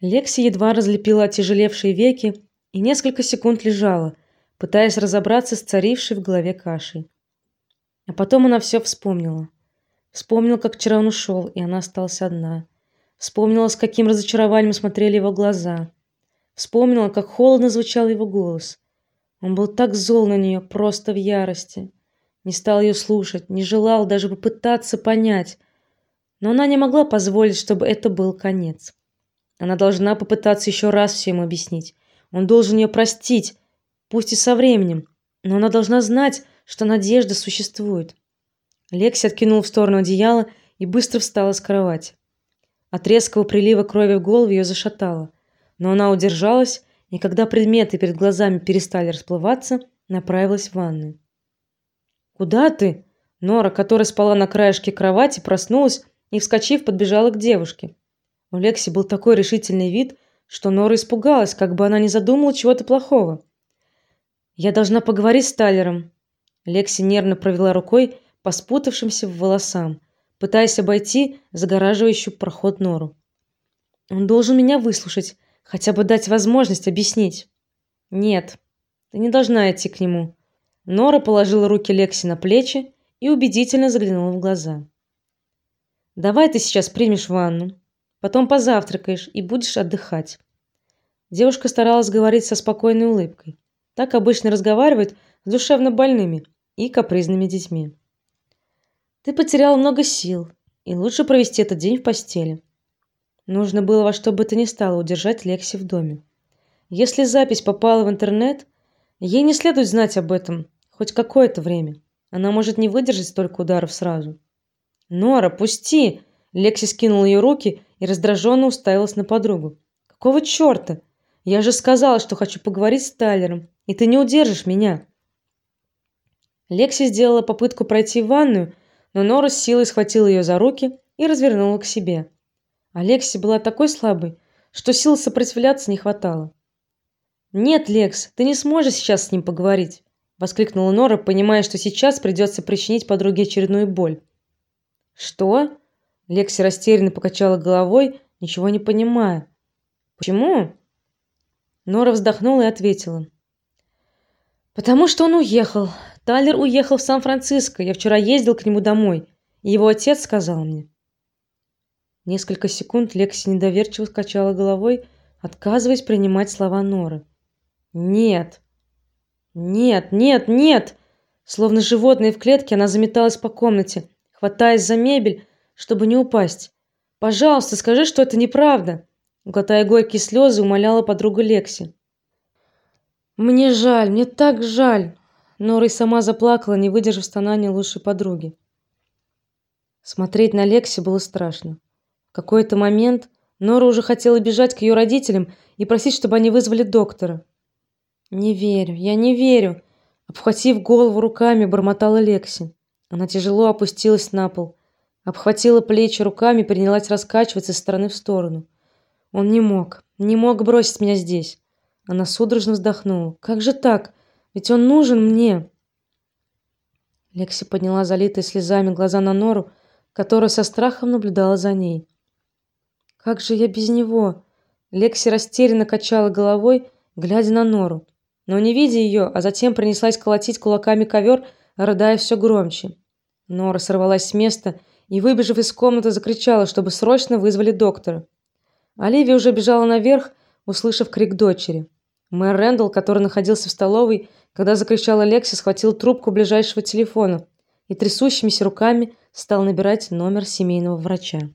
Лекси едва разлепила отяжелевшие веки и несколько секунд лежала, пытаясь разобраться с царившей в голове кашей. А потом она все вспомнила. Вспомнила, как вчера он ушел, и она осталась одна. Вспомнила, с каким разочарованием смотрели его глаза. Вспомнила, как холодно звучал его голос. Он был так зол на нее, просто в ярости. Не стал ее слушать, не желал даже попытаться понять. Но она не могла позволить, чтобы это был конец. Она должна попытаться еще раз всем объяснить. Он должен ее простить, пусть и со временем, но она должна знать, что надежда существует. Лекси откинул в сторону одеяло и быстро встала с кровати. От резкого прилива крови в голову ее зашатало, но она удержалась, и когда предметы перед глазами перестали расплываться, направилась в ванную. Куда ты? Нора, которая спала на краешке кровати, проснулась и, вскочив, подбежала к девушке. У Лекси был такой решительный вид, что Нора испугалась, как бы она не задумала чего-то плохого. Я должна поговорить с Тайлером. Лекси нервно провела рукой по спутавшимся волосам, пытаясь обойти загораживающую проход Нору. Он должен меня выслушать, хотя бы дать возможность объяснить. Нет, ты не должна идти к нему. Нора положила руки Лекси на плечи и убедительно заглянула в глаза. Давай ты сейчас примешь ванну. Потом позавтракаешь и будешь отдыхать. Девушка старалась говорить со спокойной улыбкой. Так обычно разговаривают с душевно больными и капризными детьми. Ты потерял много сил, и лучше провести этот день в постели. Нужно было во что бы то ни стало удержать Лекси в доме. Если запись попала в интернет, ей не следует знать об этом хоть какое-то время. Она может не выдержать столько ударов сразу. Нора, пусти! Лекси скинула ее руки и раздраженно уставилась на подругу. Какого черта? Я же сказала, что хочу поговорить с Тайлером, и ты не удержишь меня. Лекси сделала попытку пройти в ванную, но Нора с силой схватила ее за руки и развернула к себе. Алекси была такой слабой, что сил сопротивляться не хватало. Нет, Лекс, ты не сможешь сейчас с ним поговорить, воскликнула Нора, понимая, что сейчас придется причинить подруге очередную боль. Что? Лекси растерянно покачала головой, ничего не понимая. Почему? Нора вздохнула и ответила: Потому что он уехал. Тайлер уехал в Сан-Франциско. Я вчера ездил к нему домой, и его отец сказал мне. Несколько секунд Лекси недоверчиво качала головой, отказываясь принимать слова Норы. Нет. Нет, нет, нет. Словно животное в клетке, она заметалась по комнате, хватаясь за мебель, чтобы не упасть. Пожалуйста, скажи, что это неправда, глотая горькие слезы, умоляла подруга Лекси. Мне жаль, мне так жаль. Нора и сама заплакала, не выдержав стонания лучшей подруги. Смотреть на Лекси было страшно. В какой-то момент Нора уже хотела бежать к ее родителям и просить, чтобы они вызвали доктора. Не верю, я не верю, обхватив голову руками, бормотала Лекси. Она тяжело опустилась на пол обхватила плечи руками принялась раскачиваться из стороны в сторону. Он не мог, не мог бросить меня здесь. Она судорожно вздохнула. Как же так? Ведь он нужен мне. Лекси подняла залитые слезами глаза на Нору, которая со страхом наблюдала за ней. Как же я без него? Лекси растерянно качала головой, глядя на Нору, но не видя ее, а затем принеслась колотить кулаками ковер, рыдая все громче. Нора сорвалась с места и, выбежав из комнаты, закричала, чтобы срочно вызвали доктора. Оливия уже бежала наверх, услышав крик дочери. Мэр Рэндалл, который находился в столовой, когда закричала Лекси, схватил трубку ближайшего телефона и трясущимися руками стал набирать номер семейного врача.